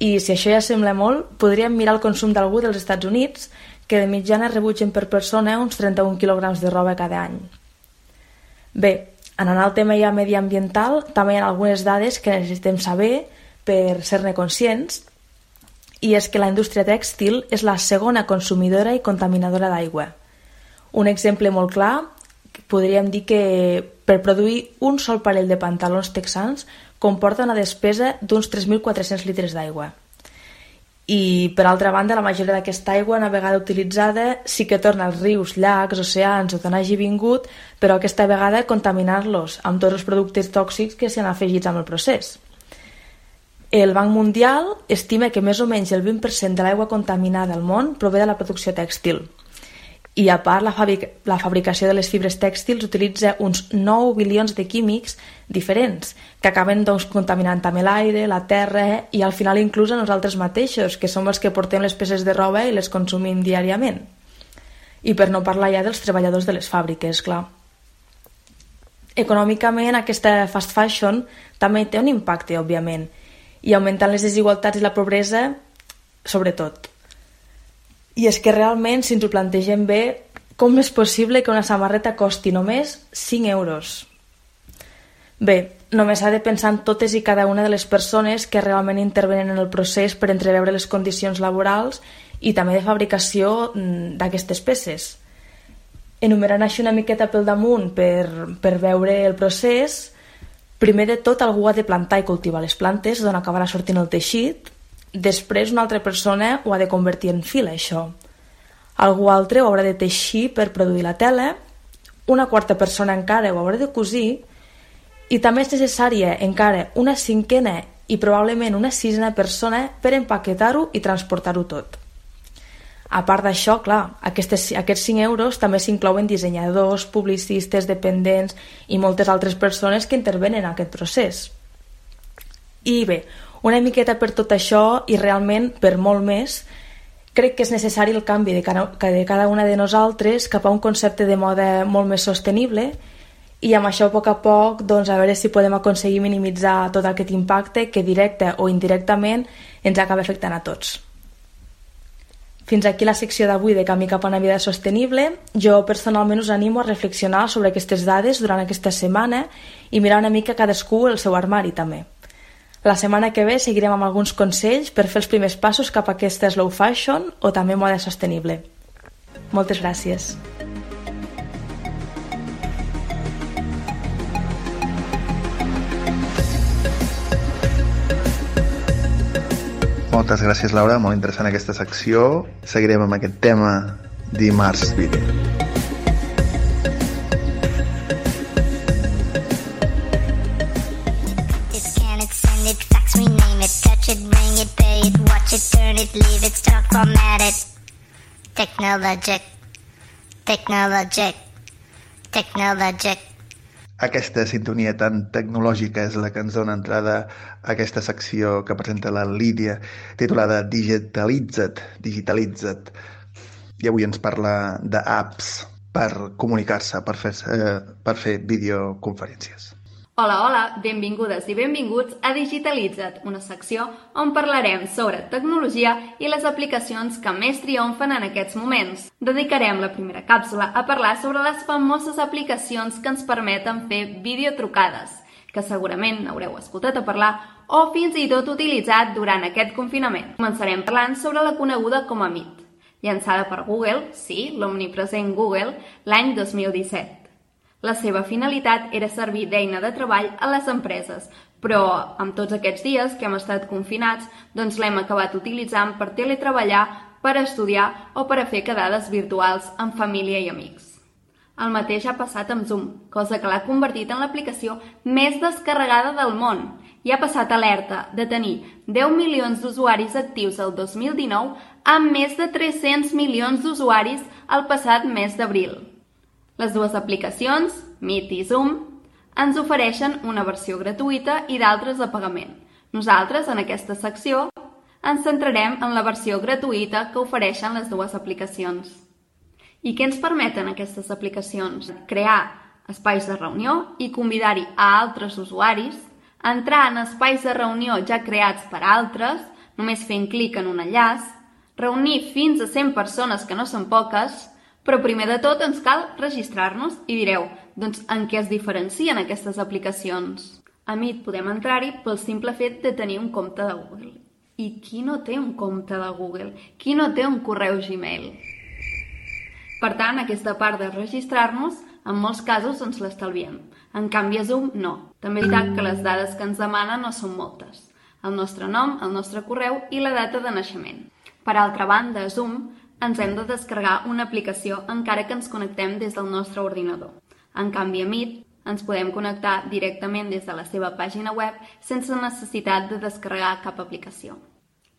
I si això ja sembla molt, podríem mirar el consum d'algú dels Estats Units, que de mitjana rebutgen per persona uns 31 quilograms de roba cada any. Bé, en el tema ja mediambiental, també hi ha algunes dades que necessitem saber per ser-ne conscients, i és que la indústria tèxtil és la segona consumidora i contaminadora d'aigua. Un exemple molt clar podríem dir que per produir un sol parell de pantalons texans comporta una despesa d'uns 3.400 litres d'aigua. I, per altra banda, la majoria d'aquesta aigua, una vegada utilitzada, sí que torna als rius, llacs, oceans o on hagi vingut, però aquesta vegada contaminant-los amb tots els productes tòxics que s'han afegits amb el procés. El Banc Mundial estima que més o menys el 20% de l'aigua contaminada al món prové de la producció tèxtil, i a part la, fabric la fabricació de les fibres tèxtils utilitza uns 9 bilions de químics diferents que acaben doncs, contaminant també l'aire, la terra i al final inclús a nosaltres mateixos, que som els que portem les peces de roba i les consumim diàriament. I per no parlar ja dels treballadors de les fàbriques, clar. Econòmicament, aquesta fast fashion també té un impacte, òbviament, i augmentant les desigualtats i la pobresa, sobretot. I és que realment, si ens ho plantegem bé, com és possible que una samarreta costi només 5 euros? Bé, només s'ha de pensar en totes i cada una de les persones que realment intervenen en el procés per entreveure les condicions laborals i també de fabricació mm, d'aquestes peces. Enumerant així una miqueta pel damunt per, per veure el procés, Primer de tot, algú ha de plantar i cultivar les plantes d'on acabarà sortint el teixit. Després, una altra persona ho ha de convertir en fil, això. Algú altre ho haurà de teixir per produir la tela. Una quarta persona encara ho haurà de cosir. I també és necessària encara una cinquena i probablement una sisena persona per empaquetar-ho i transportar-ho tot. A part d'això, clar, aquestes, aquests 5 euros també s'inclouen dissenyadors, publicistes, dependents i moltes altres persones que intervenen en aquest procés. I bé, una miqueta per tot això i realment per molt més, crec que és necessari el canvi de cada, de cada una de nosaltres cap a un concepte de moda molt més sostenible i amb això a poc a poc doncs, a veure si podem aconseguir minimitzar tot aquest impacte que directe o indirectament ens acaba afectant a tots. Fins aquí la secció d'avui de Camí cap a una vida sostenible. Jo personalment us animo a reflexionar sobre aquestes dades durant aquesta setmana i mirar una mica cadascú el seu armari també. La setmana que ve seguirem amb alguns consells per fer els primers passos cap a aquesta slow fashion o també moda sostenible. Moltes gràcies. Moltes gràcies, Laura. Molt interessant aquesta secció. Seguirem amb aquest tema dimarts vinent. Leave it, start, format it. Technologic, technologic, technologic. Aquesta sintonia tan tecnològica és la que ens dona entrada a aquesta secció que presenta la Lídia, titulada Digitalitza't, Digitalitza't. I avui ens parla d'apps per comunicar-se, per fer, eh, per fer videoconferències. Hola, hola, benvingudes i benvinguts a Digitalitza't, una secció on parlarem sobre tecnologia i les aplicacions que més triomfen en aquests moments. Dedicarem la primera càpsula a parlar sobre les famoses aplicacions que ens permeten fer videotrucades, que segurament n'haureu escoltat a parlar o fins i tot utilitzat durant aquest confinament. Començarem parlant sobre la coneguda com a Meet, llançada per Google, sí, l'omnipresent Google, l'any 2017. La seva finalitat era servir d'eina de treball a les empreses, però amb tots aquests dies que hem estat confinats, doncs l'hem acabat utilitzant per teletreballar, per estudiar o per a fer quedades virtuals amb família i amics. El mateix ha passat amb Zoom, cosa que l'ha convertit en l'aplicació més descarregada del món i ha passat alerta de tenir 10 milions d'usuaris actius el 2019 amb més de 300 milions d'usuaris el passat mes d'abril. Les dues aplicacions, Meet i Zoom, ens ofereixen una versió gratuïta i d'altres de pagament. Nosaltres, en aquesta secció, ens centrarem en la versió gratuïta que ofereixen les dues aplicacions. I què ens permeten aquestes aplicacions? Crear espais de reunió i convidar-hi a altres usuaris, entrar en espais de reunió ja creats per altres, només fent clic en un enllaç, reunir fins a 100 persones que no són poques, però primer de tot ens cal registrar-nos i direu, doncs en què es diferencien aquestes aplicacions? A Meet podem entrar-hi pel simple fet de tenir un compte de Google. I qui no té un compte de Google? Qui no té un correu Gmail? Per tant, aquesta part de registrar-nos, en molts casos ens l'estalviem. En canvi, a Zoom, no. També és veritat que les dades que ens demanen no són moltes. El nostre nom, el nostre correu i la data de naixement. Per altra banda, a Zoom ens hem de descarregar una aplicació encara que ens connectem des del nostre ordinador. En canvi, a Meet ens podem connectar directament des de la seva pàgina web sense necessitat de descarregar cap aplicació.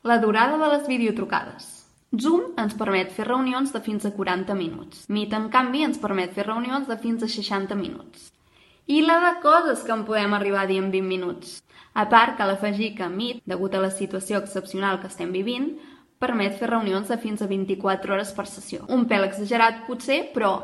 La durada de les videotrucades. Zoom ens permet fer reunions de fins a 40 minuts. Meet, en canvi, ens permet fer reunions de fins a 60 minuts. I la de coses que en podem arribar a dir en 20 minuts. A part, cal afegir que Meet, degut a la situació excepcional que estem vivint, permet fer reunions de fins a 24 hores per sessió. Un pèl exagerat, potser, però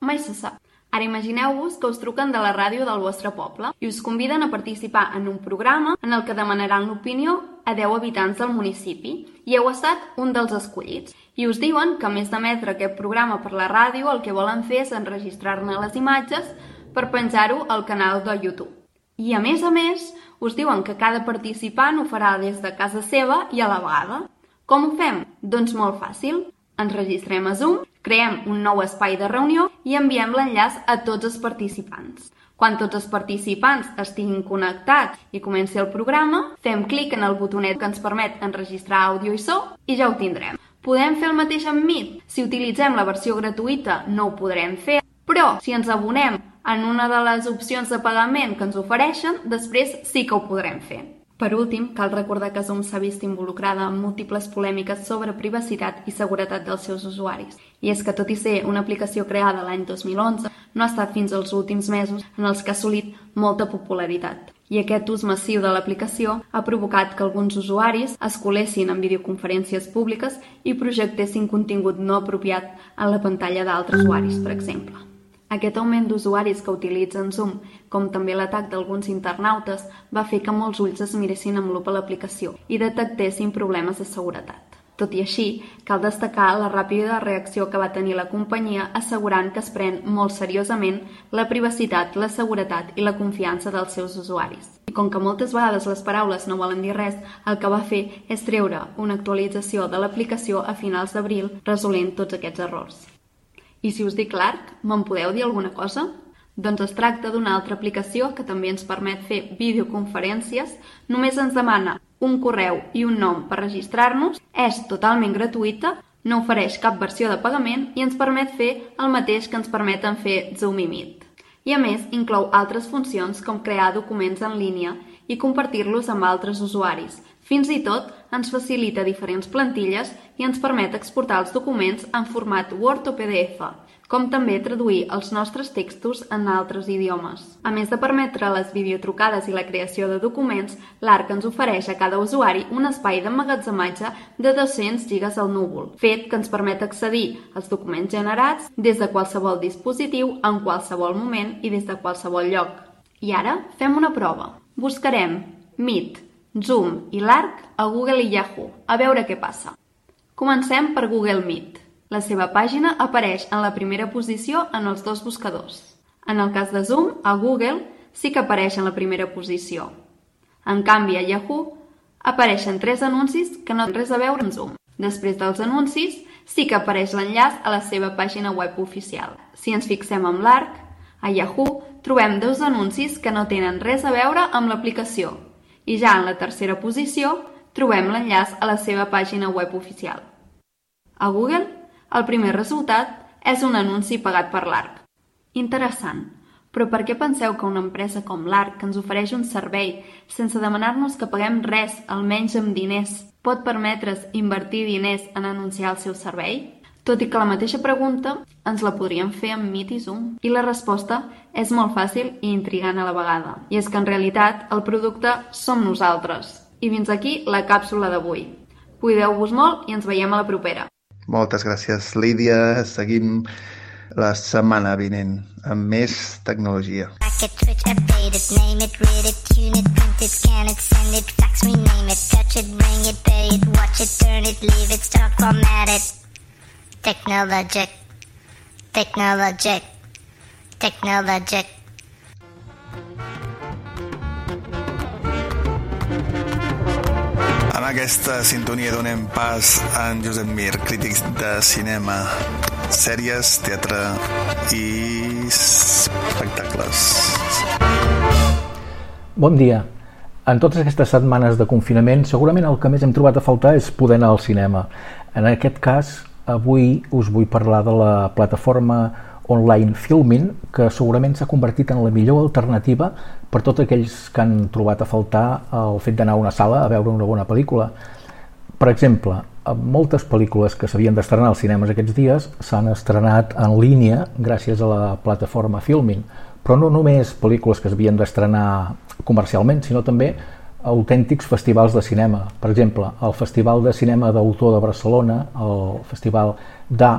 mai se sap. Ara imagineu-vos que us truquen de la ràdio del vostre poble i us conviden a participar en un programa en el que demanaran l'opinió a 10 habitants del municipi i heu estat un dels escollits. I us diuen que a més d'emetre aquest programa per la ràdio el que volen fer és enregistrar-ne les imatges per penjar-ho al canal de YouTube. I a més a més, us diuen que cada participant ho farà des de casa seva i a la vegada. Com ho fem? Doncs molt fàcil. Ens registrem a Zoom, creem un nou espai de reunió i enviem l'enllaç a tots els participants. Quan tots els participants estiguin connectats i comenci el programa, fem clic en el botonet que ens permet enregistrar àudio i so i ja ho tindrem. Podem fer el mateix amb Meet. Si utilitzem la versió gratuïta no ho podrem fer, però si ens abonem en una de les opcions de pagament que ens ofereixen, després sí que ho podrem fer. Per últim, cal recordar que Zoom s'ha vist involucrada en múltiples polèmiques sobre privacitat i seguretat dels seus usuaris. I és que, tot i ser una aplicació creada l'any 2011, no ha estat fins als últims mesos en els que ha assolit molta popularitat. I aquest ús massiu de l'aplicació ha provocat que alguns usuaris es colessin en videoconferències públiques i projectessin contingut no apropiat en la pantalla d'altres usuaris, per exemple. Aquest augment d'usuaris que utilitzen Zoom, com també l'atac d'alguns internautes, va fer que molts ulls es miressin amb lupa l'aplicació i detectessin problemes de seguretat. Tot i així, cal destacar la ràpida reacció que va tenir la companyia assegurant que es pren molt seriosament la privacitat, la seguretat i la confiança dels seus usuaris. I com que moltes vegades les paraules no volen dir res, el que va fer és treure una actualització de l'aplicació a finals d'abril resolent tots aquests errors. I si us dic l'ARC, me'n podeu dir alguna cosa? Doncs es tracta d'una altra aplicació que també ens permet fer videoconferències. Només ens demana un correu i un nom per registrar-nos, és totalment gratuïta, no ofereix cap versió de pagament i ens permet fer el mateix que ens permeten fer Zoom i Meet. I a més, inclou altres funcions com crear documents en línia i compartir-los amb altres usuaris, fins i tot ens facilita diferents plantilles i ens permet exportar els documents en format Word o PDF, com també traduir els nostres textos en altres idiomes. A més de permetre les videotrucades i la creació de documents, l'ARC ens ofereix a cada usuari un espai d'emmagatzematge de 200 gigas al núvol, fet que ens permet accedir als documents generats des de qualsevol dispositiu, en qualsevol moment i des de qualsevol lloc. I ara fem una prova. Buscarem Meet Zoom i l'ARC a Google i Yahoo, a veure què passa. Comencem per Google Meet. La seva pàgina apareix en la primera posició en els dos buscadors. En el cas de Zoom, a Google sí que apareix en la primera posició. En canvi, a Yahoo apareixen tres anuncis que no tenen res a veure amb Zoom. Després dels anuncis, sí que apareix l'enllaç a la seva pàgina web oficial. Si ens fixem amb l'ARC, a Yahoo trobem dos anuncis que no tenen res a veure amb l'aplicació, i ja en la tercera posició trobem l'enllaç a la seva pàgina web oficial. A Google, el primer resultat és un anunci pagat per l'ARC. Interessant, però per què penseu que una empresa com l'ARC, que ens ofereix un servei sense demanar-nos que paguem res, almenys amb diners, pot permetre's invertir diners en anunciar el seu servei? Tot i que la mateixa pregunta ens la podríem fer amb Meet i Zoom. I la resposta és molt fàcil i intrigant a la vegada. I és que en realitat el producte som nosaltres. I fins aquí la càpsula d'avui. Cuideu-vos molt i ens veiem a la propera. Moltes gràcies, Lídia. Seguim la setmana vinent amb més tecnologia. Packet, switch, update it, name it, read it, tune it, print it, scan it, send it, fax, rename it, touch it, bring it, pay it, watch it, turn it, leave it, start, format it. Technologic. Technologic. Technologic. Amb aquesta sintonia donem pas a en Josep Mir, crític de cinema, sèries, teatre i espectacles. Bon dia. En totes aquestes setmanes de confinament, segurament el que més hem trobat a faltar és poder anar al cinema. En aquest cas, Avui us vull parlar de la plataforma online Filmin, que segurament s'ha convertit en la millor alternativa per tots aquells que han trobat a faltar el fet d'anar a una sala a veure una bona pel·lícula. Per exemple, moltes pel·lícules que s'havien d'estrenar als cinemes aquests dies s'han estrenat en línia gràcies a la plataforma Filmin, però no només pel·lícules que s'havien d'estrenar comercialment, sinó també autèntics festivals de cinema. Per exemple, el Festival de Cinema d'Autor de Barcelona, el Festival d'A,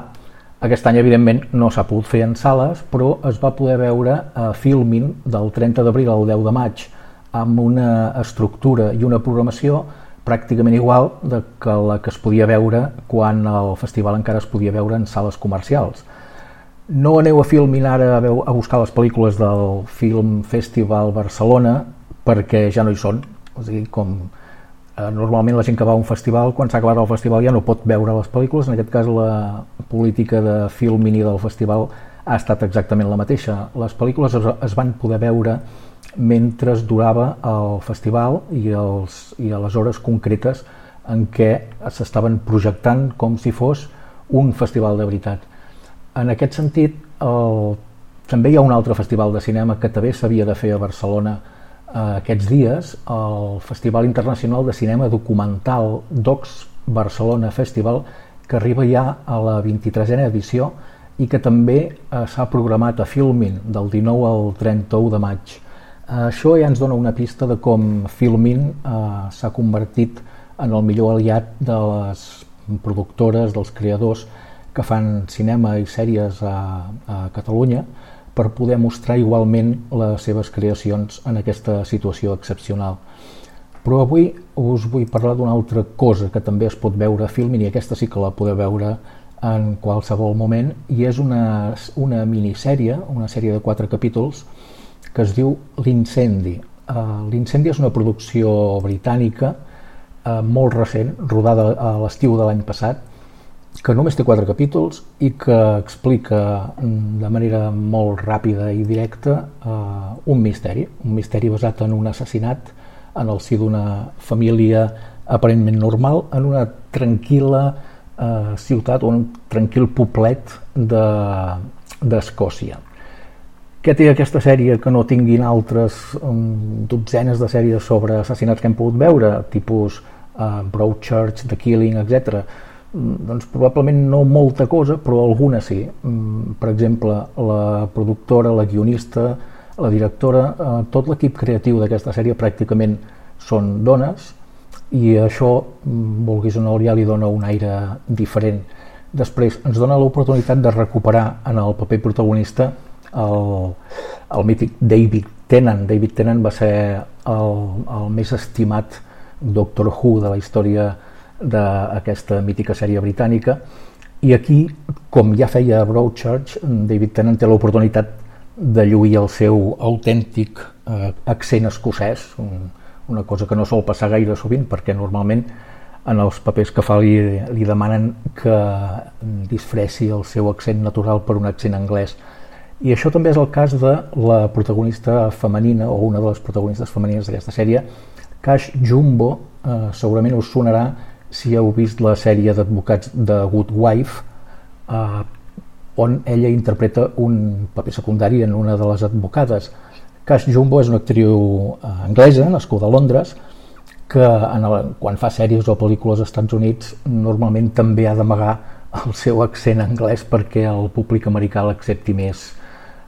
aquest any, evidentment, no s'ha pogut fer en sales, però es va poder veure a Filmin del 30 d'abril al 10 de maig amb una estructura i una programació pràcticament igual de que la que es podia veure quan el festival encara es podia veure en sales comercials. No aneu a Filmin ara a, a buscar les pel·lícules del Film Festival Barcelona perquè ja no hi són, o sigui, com eh, normalment la gent que va a un festival, quan s'ha acabat el festival ja no pot veure les pel·lícules, en aquest cas la política de film mini del festival ha estat exactament la mateixa. Les pel·lícules es, es van poder veure mentre durava el festival i, els, i a les hores concretes en què s'estaven projectant com si fos un festival de veritat. En aquest sentit, el, també hi ha un altre festival de cinema que també s'havia de fer a Barcelona aquests dies, el Festival Internacional de Cinema Documental Docs Barcelona Festival, que arriba ja a la 23a edició i que també eh, s'ha programat a Filmin del 19 al 31 de maig. Eh, això ja ens dona una pista de com Filmin eh, s'ha convertit en el millor aliat de les productores, dels creadors que fan cinema i sèries a, a Catalunya per poder mostrar igualment les seves creacions en aquesta situació excepcional. Però avui us vull parlar d'una altra cosa que també es pot veure a Filmin i aquesta sí que la podeu veure en qualsevol moment i és una, una minissèrie, una sèrie de quatre capítols que es diu L'incendi. Uh, L'incendi és una producció britànica uh, molt recent, rodada a l'estiu de l'any passat, que només té quatre capítols i que explica mm, de manera molt ràpida i directa uh, un misteri, un misteri basat en un assassinat en el si d'una família aparentment normal en una tranquil·la uh, ciutat o un tranquil poblet d'Escòcia. De, què té aquesta sèrie que no tinguin altres um, dotzenes de sèries sobre assassinats que hem pogut veure, tipus uh, Broadchurch, The Killing, etc. Mm, doncs probablement no molta cosa, però alguna sí. Mm, per exemple, la productora, la guionista, la directora, eh, tot l'equip creatiu d'aquesta sèrie pràcticament són dones i això, mm, vulguis o no, ja li dona un aire diferent. Després ens dona l'oportunitat de recuperar en el paper protagonista el, el mític David Tennant. David Tennant va ser el, el més estimat Doctor Who de la història d'aquesta mítica sèrie britànica. I aquí, com ja feia Broadchurch, David Tennant té l'oportunitat de lluir el seu autèntic eh, accent escocès, un, una cosa que no sol passar gaire sovint perquè normalment en els papers que fa li, li demanen que disfressi el seu accent natural per un accent anglès. I això també és el cas de la protagonista femenina, o una de les protagonistes femenines d'aquesta sèrie, Cash Jumbo, eh, segurament us sonarà si heu vist la sèrie d'advocats de Good Wife, eh, on ella interpreta un paper secundari en una de les advocades. Cash Jumbo és una actriu eh, anglesa, nascuda a Londres, que en el, quan fa sèries o pel·lícules als Estats Units normalment també ha d'amagar el seu accent anglès perquè el públic americà l'accepti més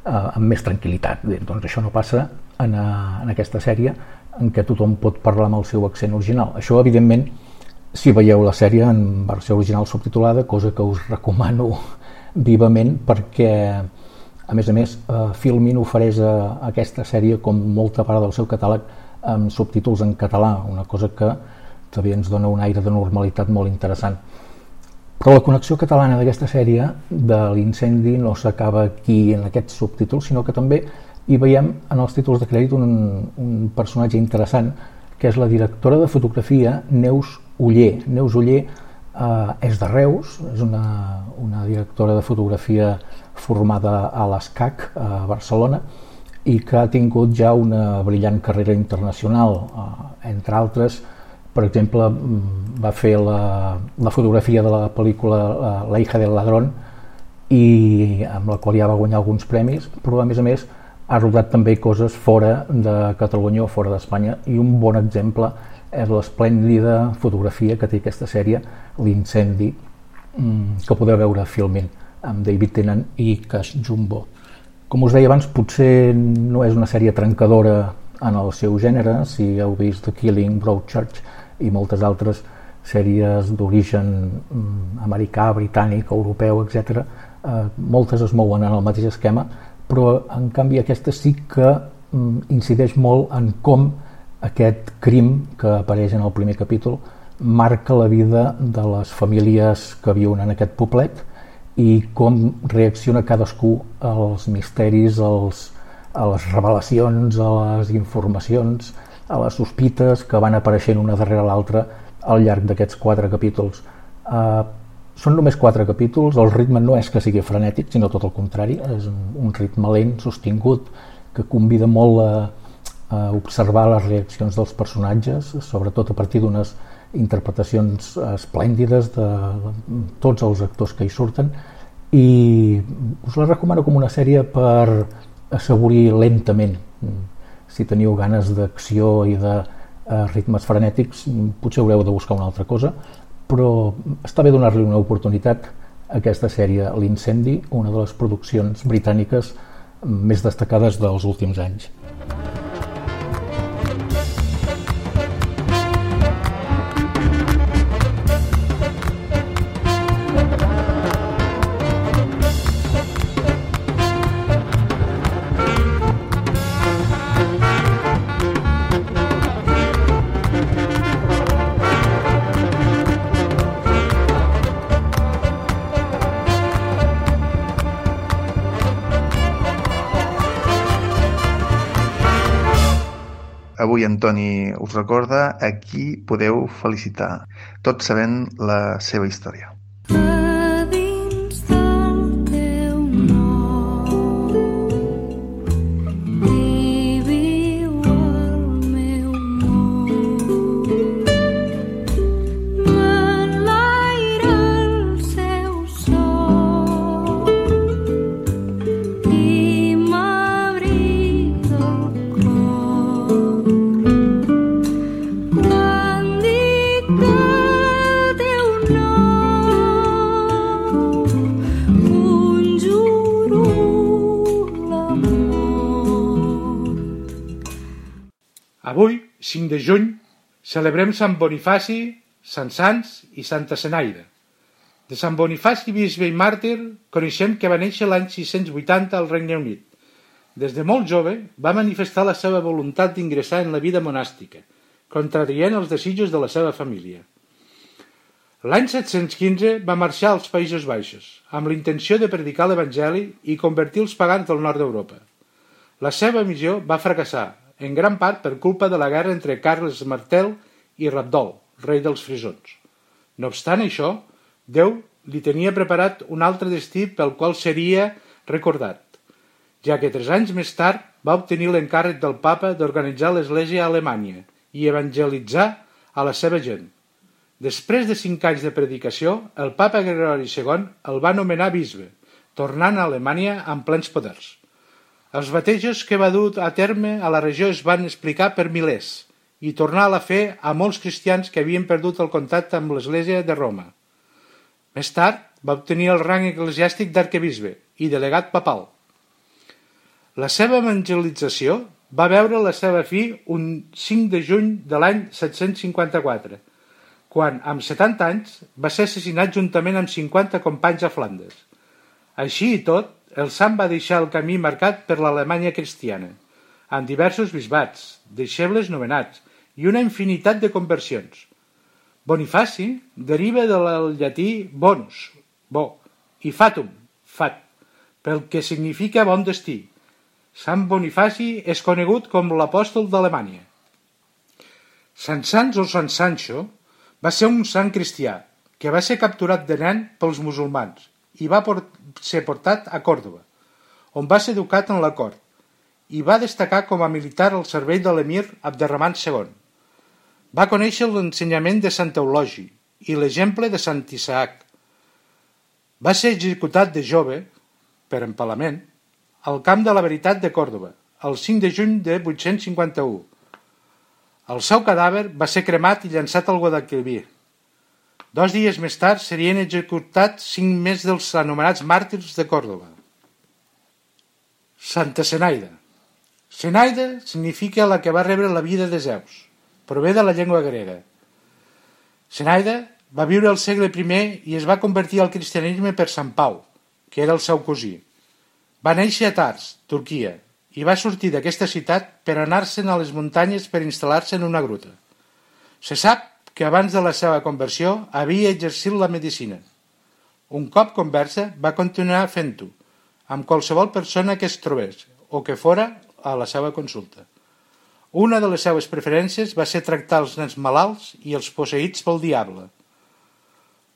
eh, amb més tranquil·litat. Doncs això no passa en, a, eh, en aquesta sèrie en què tothom pot parlar amb el seu accent original. Això, evidentment, si veieu la sèrie en versió original subtitulada, cosa que us recomano (laughs) vivament perquè, a més a més, eh, Filmin ofereix a, a aquesta sèrie com molta part del seu catàleg amb subtítols en català, una cosa que també ens dona un aire de normalitat molt interessant. Però la connexió catalana d'aquesta sèrie de l'incendi no s'acaba aquí en aquests subtítols, sinó que també hi veiem en els títols de crèdit un, un personatge interessant que és la directora de fotografia Neus Uller. Neus Uller eh, és de Reus, és una, una directora de fotografia formada a l'ESCAC a Barcelona i que ha tingut ja una brillant carrera internacional, eh, entre altres per exemple, mm, va fer la, la fotografia de la pel·lícula La hija del ladrón i amb la qual ja va guanyar alguns premis, però a més a més ha rodat també coses fora de Catalunya o fora d'Espanya i un bon exemple és l'esplèndida fotografia que té aquesta sèrie, L'incendi, mm, que podeu veure filmint amb David Tennant i Cash Jumbo. Com us deia abans, potser no és una sèrie trencadora en el seu gènere, si heu vist The Killing, Broadchurch, i moltes altres sèries d'origen mm, americà, britànic, europeu, etc. Eh, moltes es mouen en el mateix esquema, però en canvi aquesta sí que mm, incideix molt en com aquest crim que apareix en el primer capítol marca la vida de les famílies que viuen en aquest poblet i com reacciona cadascú als misteris, als, a les revelacions, a les informacions, a les sospites que van apareixent una darrere l'altra al llarg d'aquests quatre capítols. Uh, Són només quatre capítols, el ritme no és que sigui frenètic, sinó tot el contrari, és un, un ritme lent, sostingut, que convida molt a, a observar les reaccions dels personatges, sobretot a partir d'unes interpretacions esplèndides de tots els actors que hi surten, i us la recomano com una sèrie per assaborir lentament. Si teniu ganes d'acció i de eh, ritmes frenètics, potser haureu de buscar una altra cosa, però està bé donar-li una oportunitat a aquesta sèrie L'incendi, una de les produccions britàniques més destacades dels últims anys. Antoni us recorda a qui podeu felicitar, tot sabent la seva història. Celebrem Sant Bonifaci, Sant Sants i Santa Senaida. De Sant Bonifaci, bisbe i màrtir, coneixem que va néixer l'any 680 al Regne Unit. Des de molt jove va manifestar la seva voluntat d'ingressar en la vida monàstica, contradient els desitjos de la seva família. L'any 715 va marxar als Països Baixos, amb l'intenció de predicar l'Evangeli i convertir els pagans del nord d'Europa. La seva missió va fracassar, en gran part per culpa de la guerra entre Carles Martel i Rabdol, rei dels frisons. No obstant això, Déu li tenia preparat un altre destí pel qual seria recordat, ja que tres anys més tard va obtenir l'encàrrec del papa d'organitzar l'església a Alemanya i evangelitzar a la seva gent. Després de cinc anys de predicació, el papa Gregori II el va nomenar bisbe, tornant a Alemanya amb plens poders. Els batejos que va dur a terme a la regió es van explicar per milers i tornar a la fe a molts cristians que havien perdut el contacte amb l'Església de Roma. Més tard va obtenir el rang eclesiàstic d'arquebisbe i delegat papal. La seva evangelització va veure la seva fi un 5 de juny de l'any 754, quan, amb 70 anys, va ser assassinat juntament amb 50 companys a Flandes. Així i tot, el sant va deixar el camí marcat per l'Alemanya cristiana, amb diversos bisbats, deixebles nomenats i una infinitat de conversions. Bonifaci deriva del llatí bonus, bo, i fatum, fat, pel que significa bon destí. Sant Bonifaci és conegut com l'apòstol d'Alemanya. Sant Sants o Sant Sancho va ser un sant cristià que va ser capturat de nen pels musulmans i va ser portat a Còrdoba, on va ser educat en la cort i va destacar com a militar al servei de l'emir Abderramant II. Va conèixer l'ensenyament de Sant Eulogi i l'exemple de Sant Isaac. Va ser executat de jove, per empalament, al camp de la veritat de Còrdoba, el 5 de juny de 851. El seu cadàver va ser cremat i llançat al Guadalquivir. Dos dies més tard serien executats cinc més dels anomenats màrtirs de Còrdoba. Santa Senaida Senaida significa la que va rebre la vida de Zeus. Prové de la llengua grega. Senaida va viure al segle I i es va convertir al cristianisme per Sant Pau, que era el seu cosí. Va néixer a Tars, Turquia, i va sortir d'aquesta ciutat per anar-se'n a les muntanyes per instal·lar-se en una gruta. Se sap que abans de la seva conversió havia exercit la medicina. Un cop conversa va continuar fent-ho, amb qualsevol persona que es trobés o que fora a la seva consulta. Una de les seves preferències va ser tractar els nens malalts i els posseïts pel diable.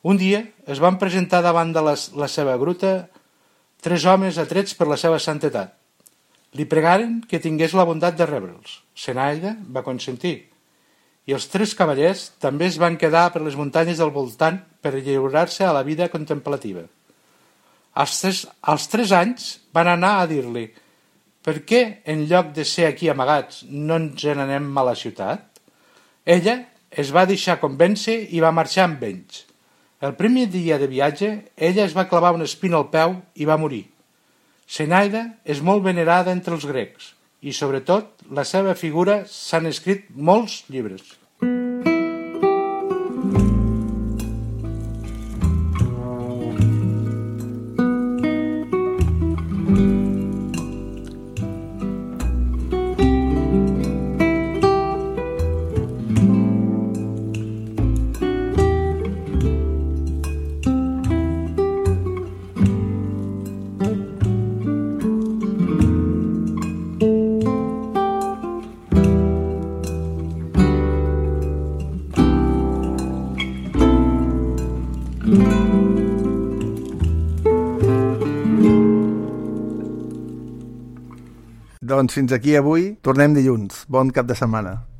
Un dia es van presentar davant de les, la seva gruta tres homes atrets per la seva santetat. Li pregaren que tingués la bondat de rebre'ls. Senaida va consentir. I els tres cavallers també es van quedar per les muntanyes del voltant per lliurar-se a la vida contemplativa. Als tres, als tres anys van anar a dir-li per què, en lloc de ser aquí amagats, no ens n'anem a la ciutat? Ella es va deixar convèncer i va marxar amb ells. El primer dia de viatge, ella es va clavar una espina al peu i va morir. Senaida és molt venerada entre els grecs i, sobretot, la seva figura s'han escrit molts llibres. Doncs fins aquí avui. Tornem dilluns. Bon cap de setmana.